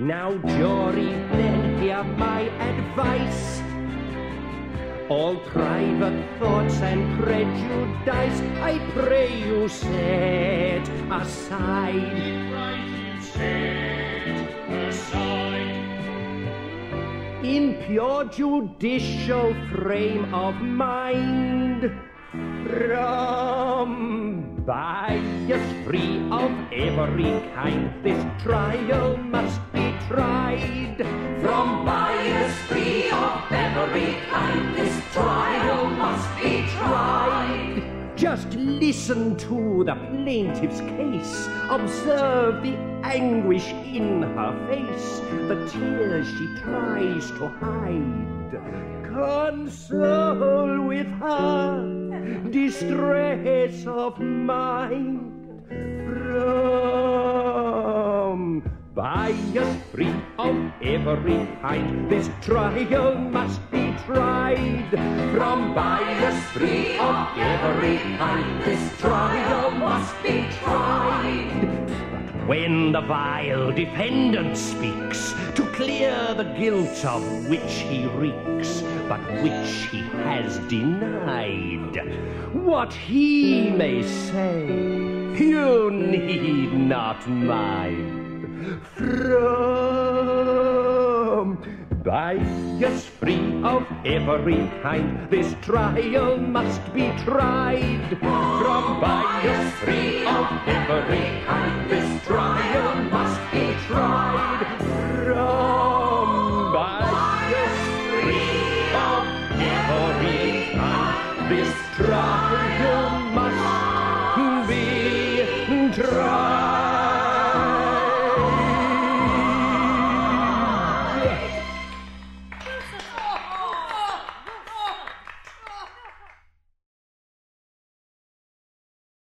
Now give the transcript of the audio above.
Now, jury then hear my advice. All private thoughts and prejudice, I pray you set aside. In pure judicial frame of mind, from bias free of every kind, this trial must tried. From bias free of every kind, this trial must be tried. Just listen to the plaintiff's case. Observe the anguish in her face, the tears she tries to hide. Console with her distress of mind. From free of every kind, this trial must be tried. From bias free of every kind, this trial must be tried. But when the vile defendant speaks to clear the guilt of which he reeks, but which he has denied, what he may say, you need not mind from bias free of every kind. This trial must be tried from bias free of every kind. This trial must be tried from bias free of every kind. This trial